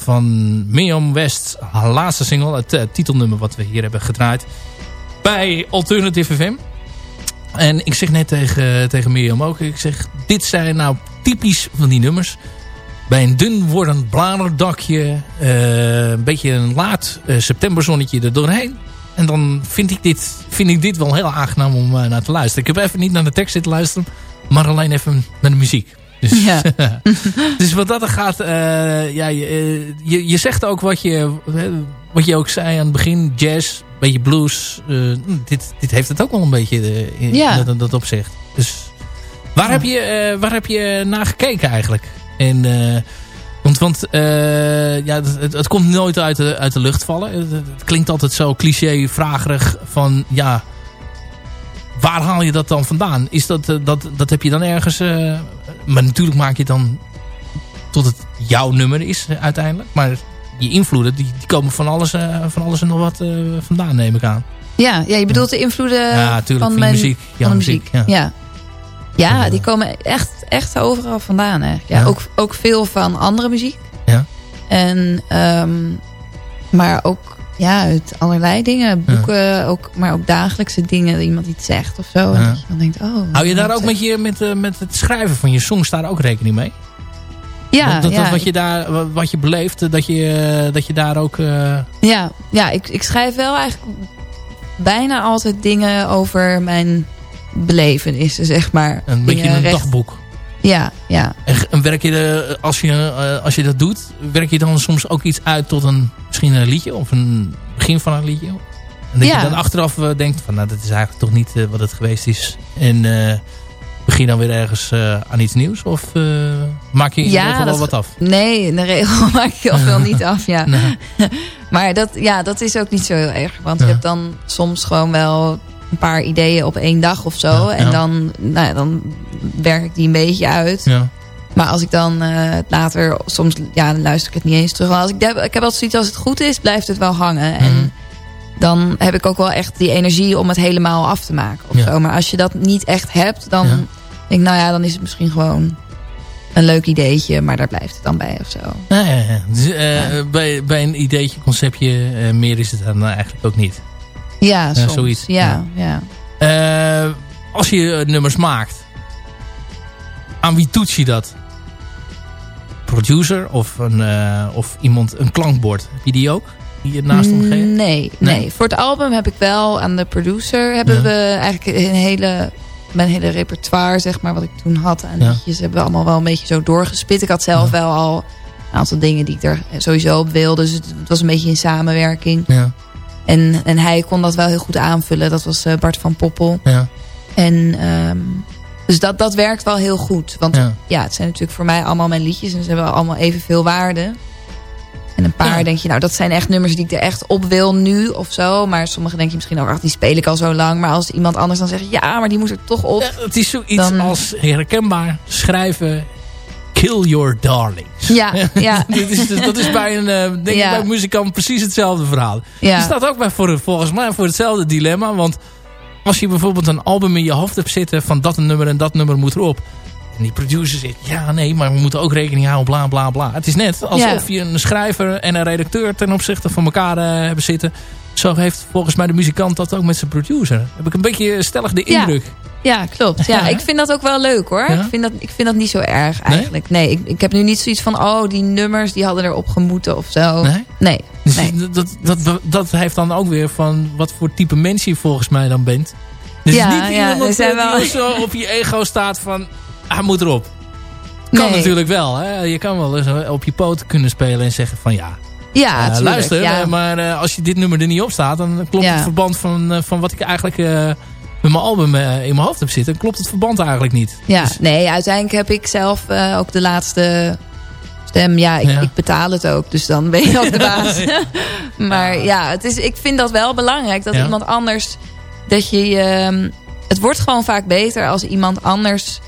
Van Mirjam West. Laatste single. Het uh, titelnummer wat we hier hebben gedraaid. Bij Alternative FM. En ik zeg net tegen, tegen Mirjam ook. Ik zeg, dit zijn nou typisch van die nummers. Bij een dun wordend bladerdakje. Uh, een beetje een laat uh, septemberzonnetje er doorheen. En dan vind ik dit, vind ik dit wel heel aangenaam om naar te luisteren. Ik heb even niet naar de tekst zitten luisteren. Maar alleen even naar de muziek. Dus, Ja. *laughs* dus wat dat er gaat... uh, ja, je, je, je zegt ook wat je, wat je ook zei aan het begin. Jazz, beetje blues. Uh, dit, dit heeft het ook wel een beetje in, Ja. dat, dat opzicht. Dus waar, heb je, waar heb je naar gekeken eigenlijk? En, want want ja, het, het, komt nooit uit de, uit de lucht vallen. Het, het klinkt altijd zo cliché-vragerig van... ja, waar haal je dat dan vandaan? Is dat, dat, dat heb je dan ergens... Uh, maar natuurlijk maak je het dan tot het jouw nummer is uh, uiteindelijk. Maar je invloeden, die, die komen van alles, uh, van alles en nog wat uh, vandaan, neem ik aan. Ja, ja je bedoelt de invloeden ja, van, van mijn muziek. Ja, van de muziek. muziek. Ja. Ja. ja, die komen echt, echt overal vandaan. Hè. Ja, ja. Ook, ook veel van andere muziek. Ja. En, um, maar ook ja, uit allerlei dingen. Boeken, ja. ook, maar ook dagelijkse dingen. Dat iemand iets zegt of zo. En dat je dan denkt, oh. Hou je daar ook met, je, met, uh, met het schrijven van je songs daar ook rekening mee? Ja, dat, dat, ja. Wat je daar wat je beleeft, dat je, dat je daar ook... Uh... Ja, ja ik, ik schrijf wel eigenlijk bijna altijd dingen over mijn belevenissen, zeg maar. Een beetje een dagboek. Ja, ja. En, werk je, als, je uh, als je dat doet, werk je dan soms ook iets uit tot een, misschien een liedje of een begin van een liedje? En dat ja. je dan achteraf uh, denkt van, nou dat is eigenlijk toch niet uh, wat het geweest is. En begin dan weer ergens aan iets nieuws? Of maak je in ja, de regel wel wat af? Nee, in de regel *laughs* maak je al veel niet af, ja. *laughs* Nee. *laughs* maar dat, ja, dat is ook niet zo heel erg. Want Ja. je hebt dan soms gewoon wel een paar ideeën op één dag of zo. Ja, en ja. Dan, nou ja, dan werk ik die een beetje uit. Ja. Maar als ik dan uh, later, soms ja, dan luister ik het niet eens terug. Maar als ik, ik heb altijd zoiets, als het goed is, blijft het wel hangen. Mhm. En dan heb ik ook wel echt die energie om het helemaal af te maken. Of zo. Maar als je dat niet echt hebt, dan denk ik, nou ja, dan is het misschien gewoon een leuk ideetje. Maar daar blijft het dan bij of zo. Ja, ja, ja. Dus, uh, bij, bij een ideetje, conceptje, uh, meer is het dan eigenlijk ook niet. Ja, soms. zoiets. Ja, ja. Uh, als je nummers maakt, aan wie toets je dat? Producer of, een, uh, of iemand, een klankbord? Heb je die ook? Die je naast omgeeft? Nee, nee, nee. Voor het album heb ik wel aan de producer hebben ja. we eigenlijk een hele, mijn hele repertoire, zeg maar, wat ik toen had aan Ja. liedjes, hebben we allemaal wel een beetje zo doorgespit. Ik had zelf Ja. wel al een aantal dingen die ik er sowieso op wilde. Dus het, het was een beetje in samenwerking. En, en hij kon dat wel heel goed aanvullen. Dat was eh, Bart van Poppel. ja, En ehm, dus dat, dat werkt wel heel goed. Want ja. ja, het zijn natuurlijk voor mij allemaal mijn liedjes. En ze hebben allemaal evenveel waarde. En een paar Ja. denk je, nou dat zijn echt nummers die ik er echt op wil nu of zo. Maar sommige denk je misschien ook, ach die speel ik al zo lang. Maar als iemand anders dan zegt, ja maar die moet er toch op. Ja, het is zoiets Dan- als herkenbaar schrijven... Kill your darlings. Ja, *laughs* ja, Dit is, dat is bij een, eh, denk ik bij een muzikant precies hetzelfde verhaal. Je ja. staat ook bij voor, volgens mij voor hetzelfde dilemma. Want als je bijvoorbeeld een album in je hoofd hebt zitten... van dat een nummer en dat nummer moet erop. En die producer zegt, ja nee, maar we moeten ook rekening houden, bla bla bla. Het is net alsof je een schrijver en een redacteur ten opzichte van elkaar eh, hebben zitten. Zo heeft volgens mij de muzikant dat ook met zijn producer. Heb ik een beetje stellig de indruk. Ja, klopt. Ja, ik vind dat ook wel leuk hoor. Ja? Ik, vind dat, ik vind dat niet zo erg eigenlijk. Nee, ik, ik heb nu niet zoiets van... oh, die nummers die hadden erop gemoeten of zo. Nee? Nee. Dus Nee. dat, dat, dat, dat heeft dan ook weer van wat voor type mens je volgens mij dan bent. Dus Ja, niet iemand die wel- zo op je ego staat van... Hij moet erop. Kan Nee. natuurlijk wel. Hè? Je kan wel eens op je poten kunnen spelen en zeggen van ja... Ja, eh, luister, ja. eh, maar eh, als je dit nummer er niet op staat... dan klopt Ja. het verband van, van wat ik eigenlijk met mijn album in mijn hoofd heb zitten... klopt het verband eigenlijk niet. Ja, Dus- nee, uiteindelijk heb ik zelf ook de laatste stem. Ja ik, Ja. ik betaal het ook, dus dan ben je ook de *laughs* baas. *laughs* maar ja, het is, ik vind dat wel belangrijk. Dat iemand anders... Dat je, je- het wordt gewoon vaak beter als iemand anders...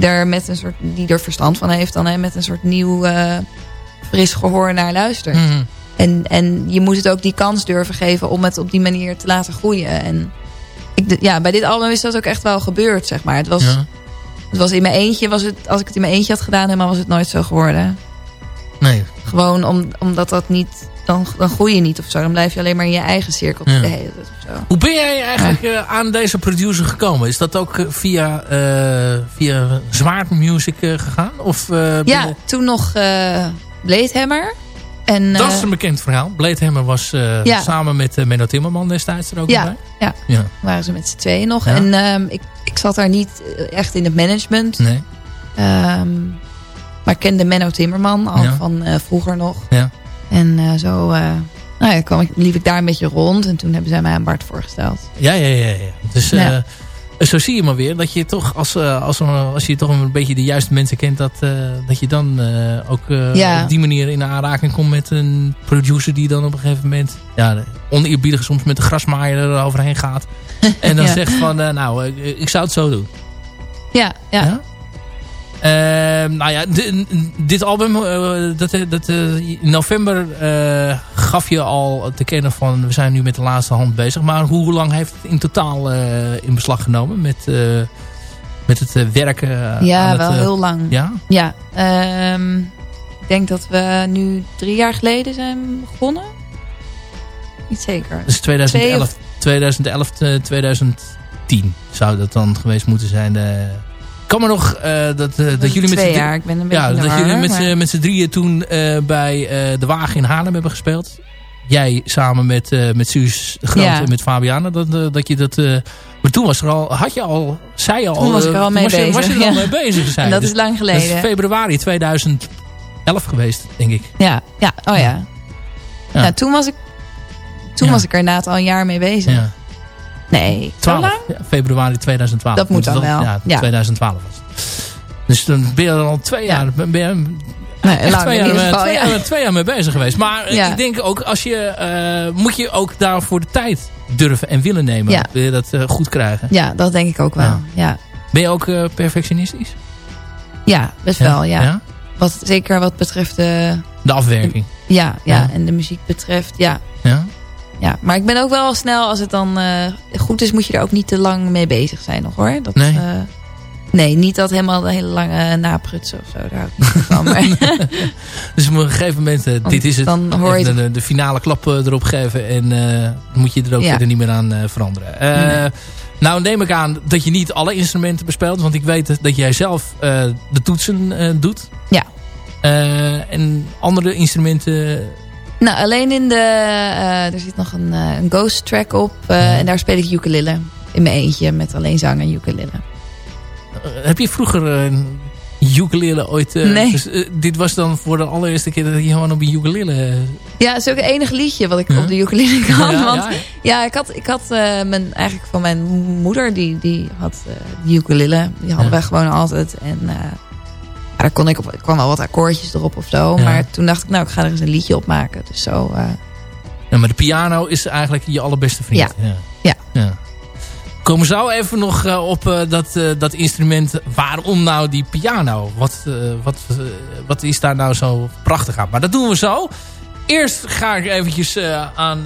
Er met een soort, die er verstand van heeft dan hè, met een soort nieuw fris gehoor naar luistert. Mhm. En, en je moet het ook die kans durven geven om het op die manier te laten groeien. En ik, ja, bij dit album is dat ook echt wel gebeurd, zeg maar. Het was, Ja. Het was in mijn eentje, was het, als ik het in mijn eentje had gedaan, helemaal was het nooit zo geworden. Nee. Gewoon om, omdat dat niet, dan, dan groei je niet of zo. Dan blijf je alleen maar in je eigen cirkel Ja. de hele tijd of zo. Hoe ben jij eigenlijk eh, aan deze producer gekomen? Is dat ook eh, via, eh via Zwaard Music gegaan? Of, Ja, je- toen nog Bleedhammer. En, dat eh, is een bekend verhaal. Blade Hammer was eh, Ja. samen met uh, Menno Timmerman destijds er ook Ja, bij. ja. Ja. waren ze met z'n tweeën nog. Ja. En ehm, ik, ik zat daar niet eh, echt in het management. Nee. Ehm, maar ik kende Menno Timmerman al van eh, vroeger nog. Ja. En eh, zo nou ja, kwam ik, liep ik daar een beetje rond. En toen hebben zij mij aan Bart voorgesteld. Ja, ja, ja. ja. Dus zo zie je maar weer dat je toch, als, uh, als, als je toch een beetje de juiste mensen kent, dat, uh, dat je dan ook Ja. op die manier in aanraking komt met een producer die dan op een gegeven moment, ja, oneerbiedig soms met de grasmaaier er overheen gaat. *laughs* En dan Ja. zegt van, nou, ik, ik zou het zo doen. Ja, ja. Ja? Uh, nou ja, dit album, uh, dat, dat, uh, in november gaf je al te kennen van we zijn nu met de laatste hand bezig. Maar hoe lang heeft het in totaal in beslag genomen met, met het werken? ja, wel het, heel lang. Ja? Ja, um, ik denk dat we nu drie jaar geleden zijn begonnen. Niet zeker. Dus 2011, 2011 2010 zou dat dan geweest moeten zijn. Kan me nog uh, dat, uh, dat jullie met jaar. Ik ben een beetje ja, dat jullie met, maar... met z'n drieën toen uh, bij de Wagen in Haarlem hebben gespeeld. Jij samen met, met Suus Groot Ja. en met Fabiana. Dat, dat je dat, maar toen was er al, had je al, zei je al. Toen was ik er al mee was bezig. Je, was je er ja. al mee bezig? En dat dus, is lang geleden. Dat is februari 2011 geweest, denk ik. Ja, ja, oh ja. ja. ja. ja toen was ik, toen was ik er inderdaad al een jaar mee bezig. Ja. Nee, 12, ja, februari 2012. Dat moet dan wel. Ja, 2012 was het. Dus dan ben je er al twee jaar... Ben je, Nee, lang twee, jaar, geval, twee, ja. jaar, twee jaar mee bezig geweest. Maar Ja. ik denk ook, als je, uh, moet je ook daarvoor de tijd durven en willen nemen. Ja. Wil je dat uh, goed krijgen? Ja, dat denk ik ook wel. Ja. Ben je ook uh, perfectionistisch? ja best wel, ja. Wat, zeker wat betreft de... De afwerking. Ja, ja, Ja. en de muziek betreft, ja. Ja? Ja, maar ik ben ook wel snel, als het dan eh, goed is, moet je er ook niet te lang mee bezig zijn nog hoor. Dat, Nee. eh, nee, niet dat helemaal de hele lange naprutsen of zo. Daar hou ik niet van. Maar, *laughs* Dus op een gegeven moment, uh, dit is het. dan hoor je de, de, finale klap erop geven. En moet je er ook Ja. verder niet meer aan veranderen. Nee. Nou neem ik aan dat je niet alle instrumenten bespeelt. Want ik weet dat jij zelf de toetsen doet. Ja. en andere instrumenten... Nou, alleen in de... eh, er zit nog een, eh, een ghost track op. eh, En daar speel ik ukulele. In mijn eentje met alleen zang en ukulele. Uh, heb je vroeger een ukulele ooit... Uh, Nee. Dus, uh, dit was dan voor de allereerste keer dat je gewoon op een ukulele... Ja, het is ook het enige liedje wat ik Ja. op de ukulele *laughs* kan. Ja, want ja. ja, ik had, ik had uh, mijn, eigenlijk van mijn moeder, die, die had uh, die ukulele. Die hadden Ja. wij gewoon altijd. En uh, ja, daar kon ik, op, kwam wel wat akkoordjes erop of zo. Ja. Maar toen dacht ik, nou, ik ga er eens een liedje op maken. Dus zo... uh, Ja, maar de piano is eigenlijk je allerbeste vriend. Ja. ja. Ja. Komen zo even nog uh, op uh, dat, dat instrument. Waarom nou die piano? Wat, wat, wat is daar nou zo prachtig aan? Maar dat doen we zo. Eerst ga ik eventjes aan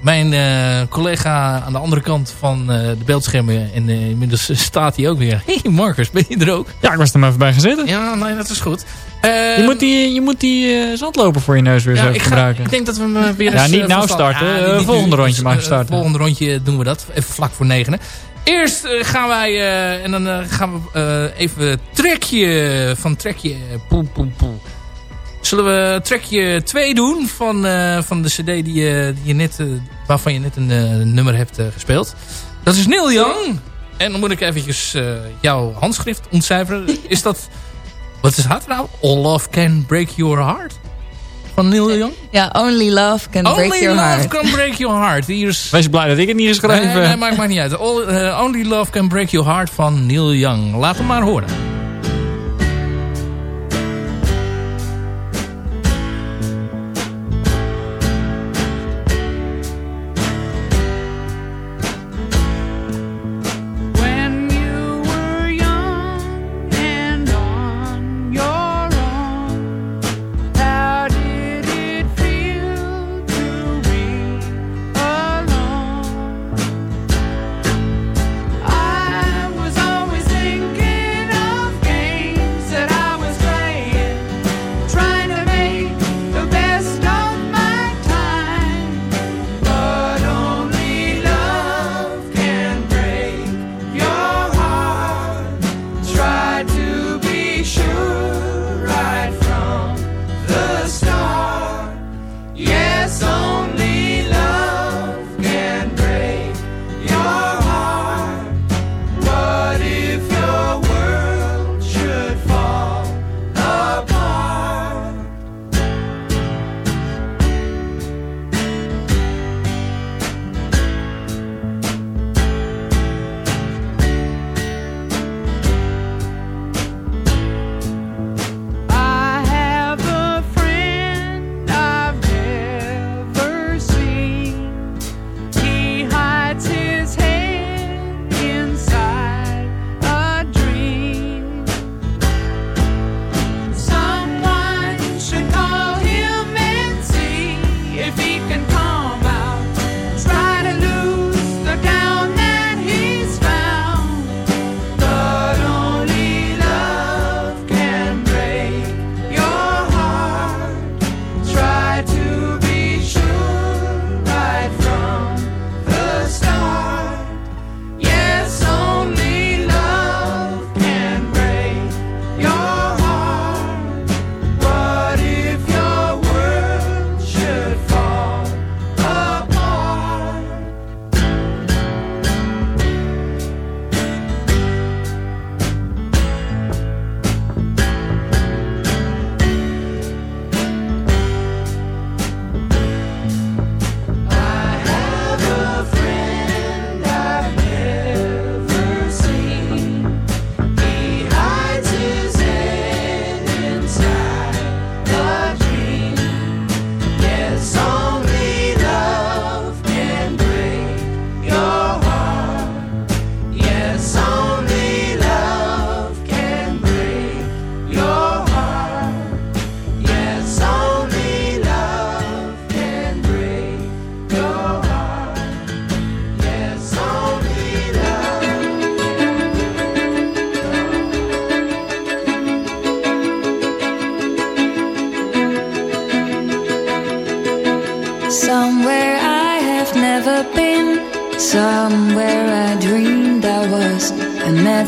mijn collega aan de andere kant van de beeldschermen. En inmiddels staat hij ook weer. Hé *laughs* hey Marcus, ben je er ook? Ja, ik was er maar even bij gezeten. Ja, nee, dat is goed. je moet die, je moet die zandloper voor je neus weer ja, zo ik gebruiken. Ik denk dat we hem weer Ja, eens, niet uh, nou starten. Ja, volgende rondje mag je starten. volgende rondje doen we dat. Even vlak voor negenen. Eerst gaan wij, uh, en dan uh, gaan we even trekje van trekje poel poel poel. Zullen we trekje 2 doen van, van de cd die, je, die je net, waarvan je net een nummer hebt gespeeld. Dat is Neil Young. En dan moet ik eventjes jouw handschrift ontcijferen. *laughs* Is dat... Wat is het nou? All Love Can Break Your Heart? Van Neil Young? Ja, Only Love Can only Break Your love Heart. Can Break Your Heart. *laughs* Hier is... Wees blij dat ik het niet geschreven Nee, nee, maakt, maakt niet uit. All, uh, only Love Can Break Your Heart van Neil Young. Laat hem maar horen.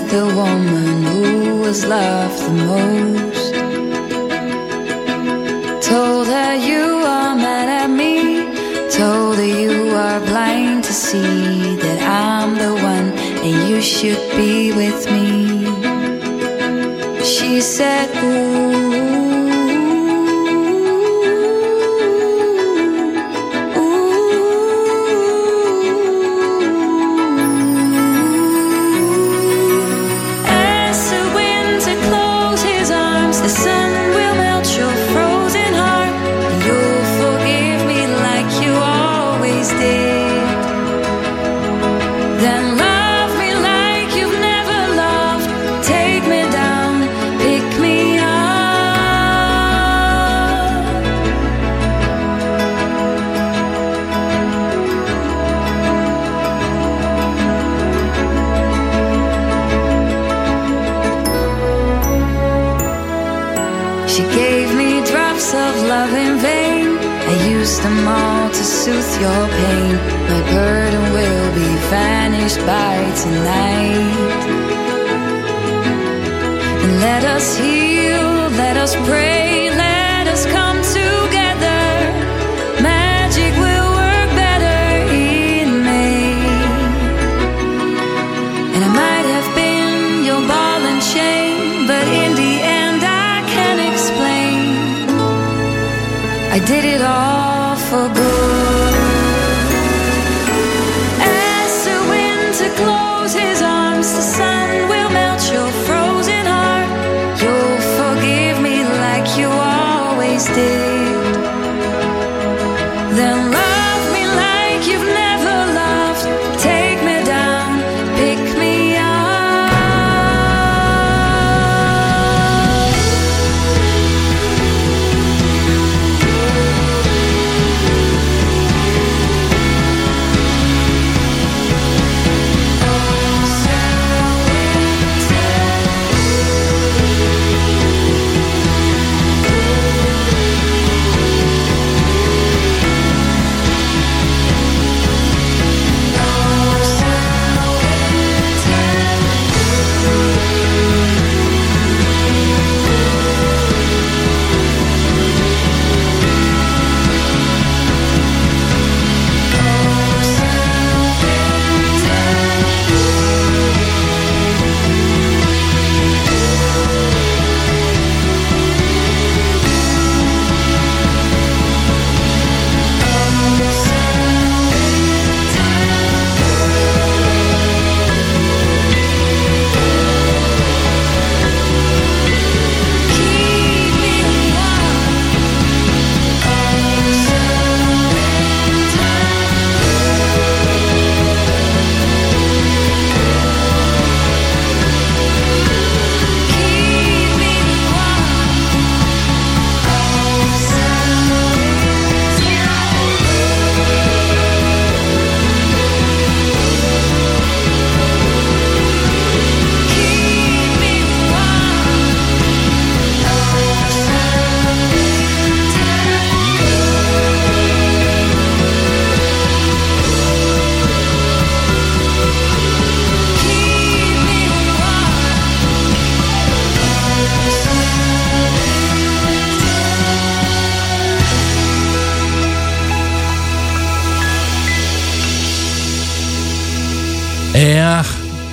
The woman who was loved the most. Told her you are mad at me. Told her you are blind to see that I'm the one and you should be with me. She said, your pain. My burden will be vanished by tonight. And let us heal, let us pray, let us come together. Magic will work better in May. And I might have been your ball and chain, but in the end I can't explain. I did it all for good. day.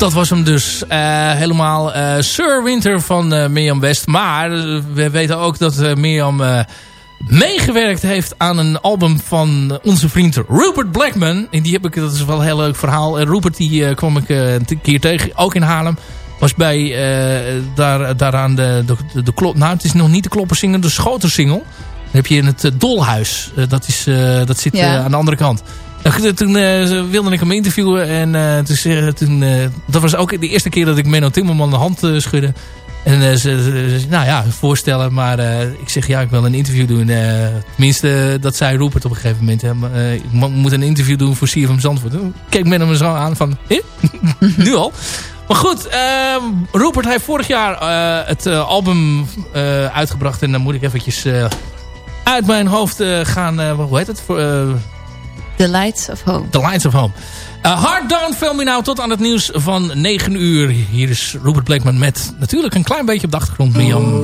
Dat was hem dus. Eh, helemaal eh, Sir Winter van eh Mirjam West. Maar we weten ook dat Mirjam meegewerkt heeft aan een album van onze vriend Rupert Blackman. En die heb ik, dat is wel een heel leuk verhaal. En Rupert die kwam ik een keer tegen, ook in Haarlem. Was bij, daar, daaraan de, de, de, klop, nou het is nog niet de kloppersinger, de schotersingel. Dan heb je in het Dolhuis. Dat, is, dat zit Ja. aan de andere kant. Eh, Toen eh, wilde ik hem interviewen. En eh, toen, dat was ook de eerste keer dat ik Menno Timmerman de hand schudde. En ze, nou ja, voorstellen. Maar ik zeg, ja, ik wil een interview doen. tenminste, dat zei Rupert op een gegeven moment. hè, ik mo- moet een interview doen voor CFM Zandvoort. Keek Menno me zo aan van, *laughs* nu al? Maar goed, ehm Rupert heeft vorig jaar het album uitgebracht. En dan moet ik eventjes uit mijn hoofd gaan... hoe heet het? The Lights of Home. The Lights of Home. Uh, Hard Down film nou tot aan het nieuws van 9 uur. Hier is Robert Blakeman met natuurlijk een klein beetje op de achtergrond Mirjam.